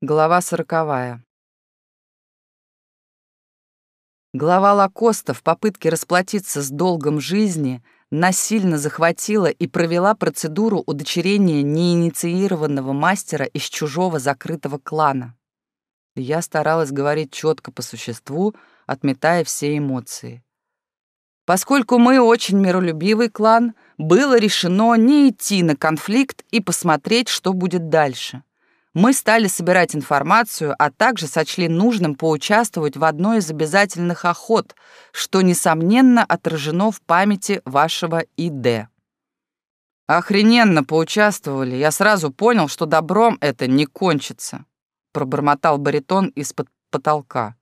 Глава сороковая. Глава Лакоста в попытке расплатиться с долгом жизни насильно захватила и провела процедуру удочерения неинициированного мастера из чужого закрытого клана. Я старалась говорить четко по существу, отметая все эмоции. Поскольку мы очень миролюбивый клан, было решено не идти на конфликт и посмотреть, что будет дальше мы стали собирать информацию, а также сочли нужным поучаствовать в одной из обязательных охот, что, несомненно, отражено в памяти вашего ИД. «Охрененно поучаствовали. Я сразу понял, что добром это не кончится», — пробормотал баритон из-под потолка.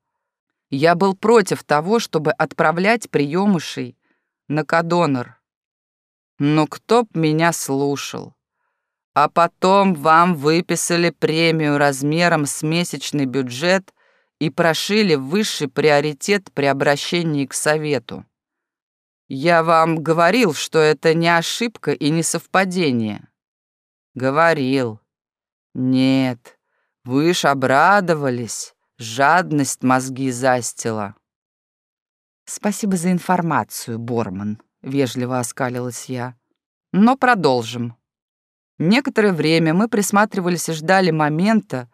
«Я был против того, чтобы отправлять приемышей на Кадонор. Но кто б меня слушал? А потом вам выписали премию размером с месячный бюджет и прошили высший приоритет при обращении к совету. Я вам говорил, что это не ошибка и не совпадение. Говорил. Нет, вы ж обрадовались, жадность мозги застила. Спасибо за информацию, Борман, вежливо оскалилась я. Но продолжим. Некоторое время мы присматривались и ждали момента,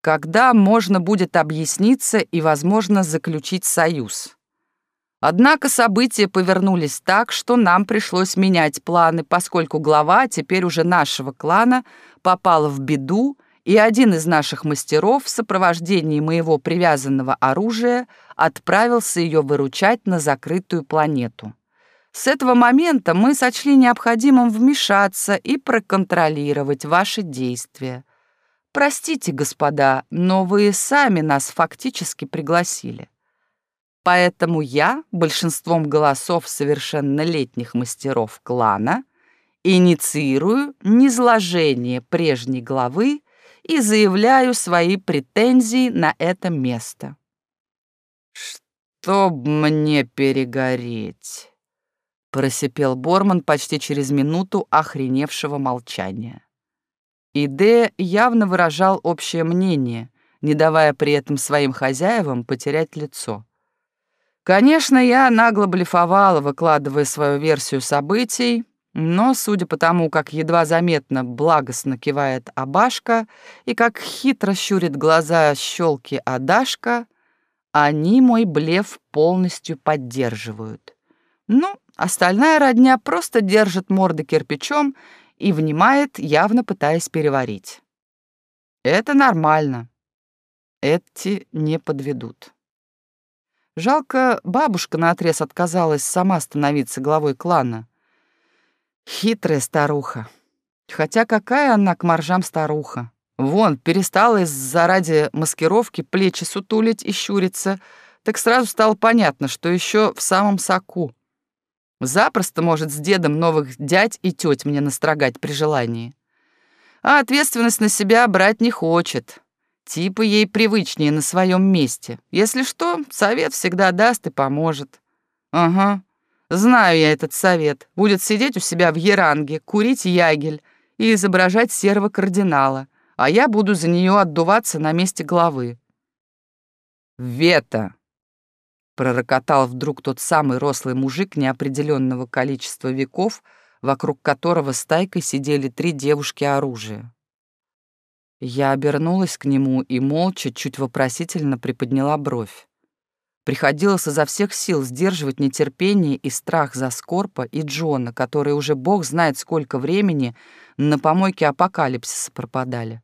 когда можно будет объясниться и, возможно, заключить союз. Однако события повернулись так, что нам пришлось менять планы, поскольку глава теперь уже нашего клана попала в беду, и один из наших мастеров в сопровождении моего привязанного оружия отправился ее выручать на закрытую планету. С этого момента мы сочли необходимым вмешаться и проконтролировать ваши действия. Простите, господа, но вы сами нас фактически пригласили. Поэтому я, большинством голосов совершеннолетних мастеров клана, инициирую низложение прежней главы и заявляю свои претензии на это место. «Чтоб мне перегореть!» Просипел Борман почти через минуту охреневшего молчания. Иде явно выражал общее мнение, не давая при этом своим хозяевам потерять лицо. Конечно, я нагло блефовала, выкладывая свою версию событий, но, судя по тому, как едва заметно благостно кивает Абашка и как хитро щурит глаза щелки Адашка, они мой блеф полностью поддерживают. Ну, Остальная родня просто держит морды кирпичом и внимает, явно пытаясь переварить. Это нормально. Эти не подведут. Жалко, бабушка наотрез отказалась сама становиться главой клана. Хитрая старуха. Хотя какая она к моржам старуха? Вон, перестала из-за ради маскировки плечи сутулить и щуриться, так сразу стало понятно, что еще в самом соку. Запросто может с дедом новых дядь и теть мне настрогать при желании. А ответственность на себя брать не хочет. Типа ей привычнее на своем месте. Если что, совет всегда даст и поможет. Ага, знаю я этот совет. Будет сидеть у себя в Еранге, курить ягель и изображать серого кардинала, а я буду за нее отдуваться на месте главы. «Вета!» Пророкотал вдруг тот самый рослый мужик неопределенного количества веков, вокруг которого стайкой сидели три девушки оружия. Я обернулась к нему и молча, чуть вопросительно приподняла бровь. Приходилось изо всех сил сдерживать нетерпение и страх за Скорпа и Джона, которые уже бог знает сколько времени на помойке апокалипсиса пропадали.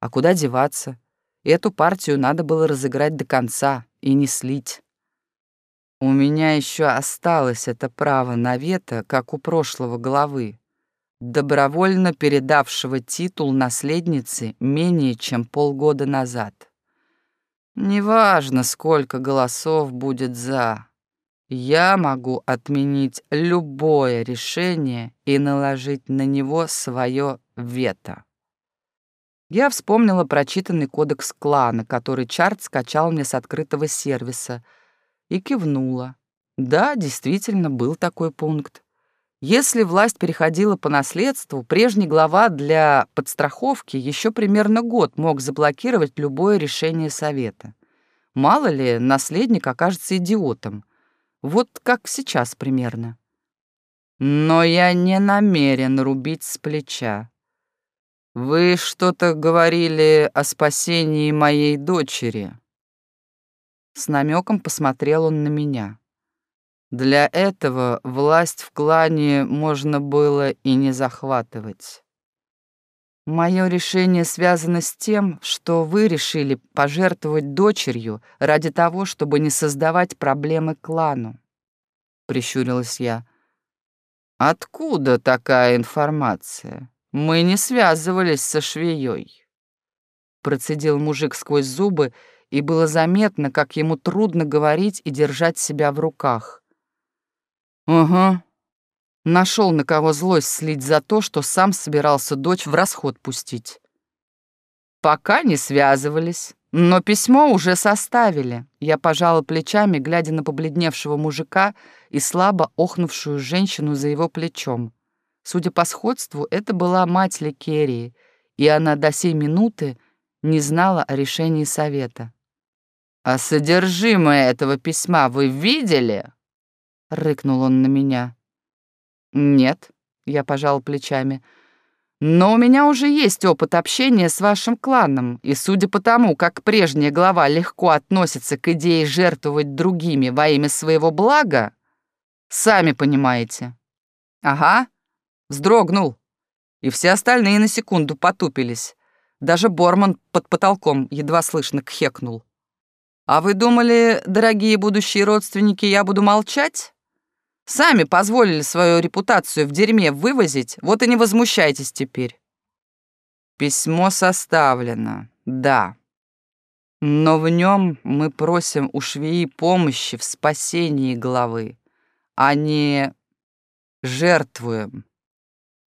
А куда деваться? Эту партию надо было разыграть до конца и не слить. У меня еще осталось это право на вето, как у прошлого главы, добровольно передавшего титул наследницы менее чем полгода назад. Неважно, сколько голосов будет «за», я могу отменить любое решение и наложить на него свое вето. Я вспомнила прочитанный кодекс клана, который Чарт скачал мне с открытого сервиса — и кивнула. Да, действительно, был такой пункт. Если власть переходила по наследству, прежний глава для подстраховки еще примерно год мог заблокировать любое решение совета. Мало ли, наследник окажется идиотом. Вот как сейчас примерно. Но я не намерен рубить с плеча. Вы что-то говорили о спасении моей дочери. С намеком посмотрел он на меня. Для этого власть в клане можно было и не захватывать. Мое решение связано с тем, что вы решили пожертвовать дочерью ради того, чтобы не создавать проблемы клану. Прищурилась я. Откуда такая информация? Мы не связывались со швеей. Процедил мужик сквозь зубы, и было заметно, как ему трудно говорить и держать себя в руках. Угу. Нашел на кого злость слить за то, что сам собирался дочь в расход пустить. Пока не связывались, но письмо уже составили. Я пожала плечами, глядя на побледневшего мужика и слабо охнувшую женщину за его плечом. Судя по сходству, это была мать Ликерии, и она до сей минуты не знала о решении совета. «А содержимое этого письма вы видели?» рыкнул он на меня. Нет, я пожал плечами. Но у меня уже есть опыт общения с вашим кланом, и судя по тому, как прежняя глава легко относится к идее жертвовать другими во имя своего блага, сами понимаете. Ага, вздрогнул. И все остальные на секунду потупились. Даже Борман под потолком едва слышно кхекнул. «А вы думали, дорогие будущие родственники, я буду молчать?» Сами позволили свою репутацию в дерьме вывозить, вот и не возмущайтесь теперь. Письмо составлено, да. Но в нем мы просим у швеи помощи в спасении главы, а не жертвуем.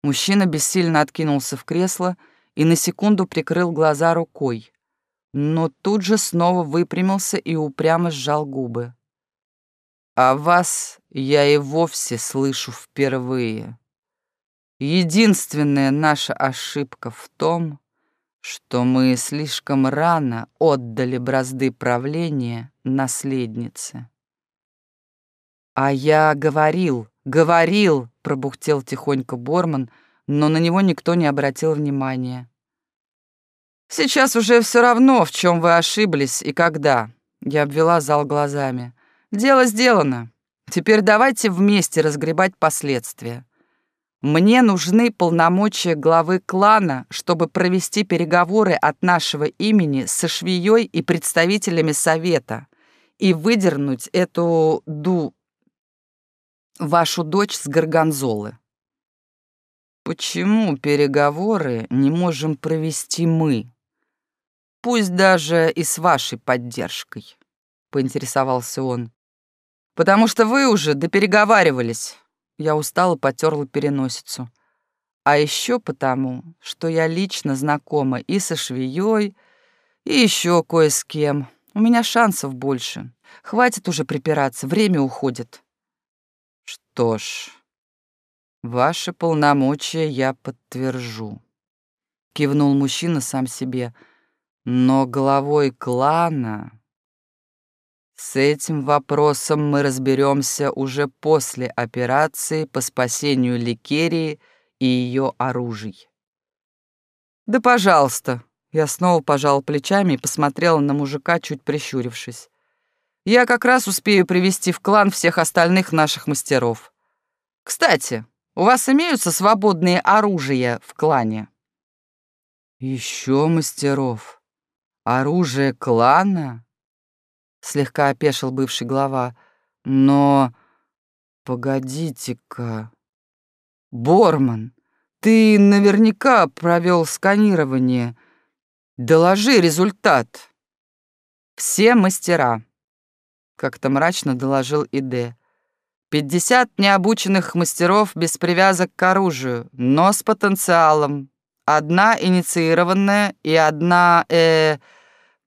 Мужчина бессильно откинулся в кресло и на секунду прикрыл глаза рукой, но тут же снова выпрямился и упрямо сжал губы. А вас я и вовсе слышу впервые. Единственная наша ошибка в том, что мы слишком рано отдали бразды правления наследнице. «А я говорил, говорил!» — пробухтел тихонько Борман, но на него никто не обратил внимания. «Сейчас уже все равно, в чем вы ошиблись и когда», — я обвела зал глазами. Дело сделано. Теперь давайте вместе разгребать последствия. Мне нужны полномочия главы клана, чтобы провести переговоры от нашего имени со швеей и представителями совета и выдернуть эту ду... вашу дочь с Горгонзолы. Почему переговоры не можем провести мы? Пусть даже и с вашей поддержкой, поинтересовался он. Потому что вы уже допереговаривались. Я устало потерла переносицу. А еще потому, что я лично знакома и со швеей, и еще кое с кем. У меня шансов больше. Хватит уже припираться, время уходит. Что ж, ваши полномочия я подтвержу. Кивнул мужчина сам себе. Но головой клана с этим вопросом мы разберемся уже после операции по спасению Ликерии и ее оружий. Да, пожалуйста. Я снова пожал плечами и посмотрела на мужика, чуть прищурившись. Я как раз успею привести в клан всех остальных наших мастеров. Кстати, у вас имеются свободные оружия в клане? Еще мастеров. Оружие клана? слегка опешил бывший глава. Но погодите-ка. Борман, ты наверняка провел сканирование. Доложи результат. Все мастера, как-то мрачно доложил Иде. Пятьдесят необученных мастеров без привязок к оружию, но с потенциалом. Одна инициированная и одна, э,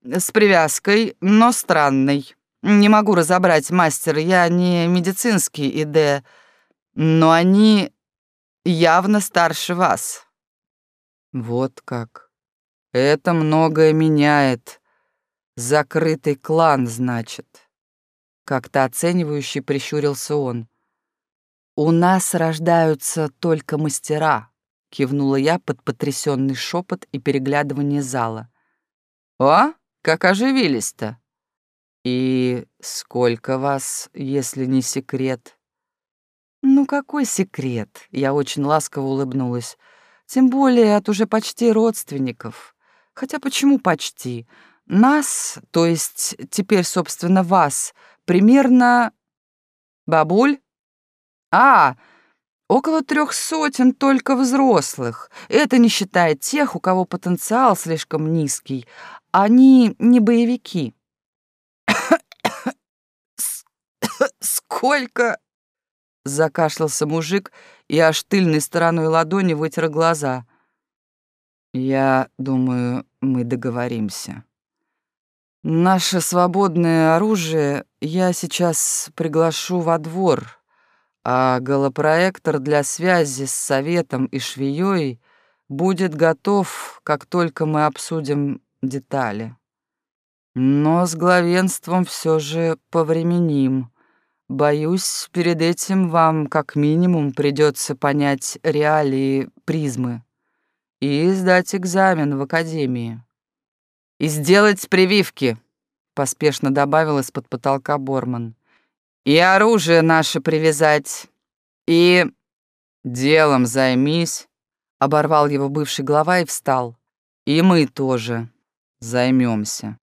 с привязкой, но странной. Не могу разобрать, мастер, я не медицинский ИД. но они явно старше вас». «Вот как. Это многое меняет. Закрытый клан, значит». Как-то оценивающе прищурился он. «У нас рождаются только мастера», — кивнула я под потрясенный шепот и переглядывание зала. «О, как оживились-то! И сколько вас, если не секрет?» «Ну какой секрет?» — я очень ласково улыбнулась. «Тем более от уже почти родственников. Хотя почему почти? Нас, то есть теперь, собственно, вас, примерно... Бабуль? А, около трех сотен только взрослых. Это не считая тех, у кого потенциал слишком низкий. Они не боевики. Сколько? Закашлялся мужик и аж тыльной стороной ладони вытер глаза. Я думаю, мы договоримся. Наше свободное оружие я сейчас приглашу во двор, а голопроектор для связи с советом и швеей будет готов, как только мы обсудим детали. Но с главенством все же повременим. Боюсь, перед этим вам как минимум придется понять реалии призмы и сдать экзамен в академии. «И сделать прививки», — поспешно добавил из-под потолка Борман. «И оружие наше привязать. И делом займись», — оборвал его бывший глава и встал. «И мы тоже займемся».